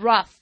rough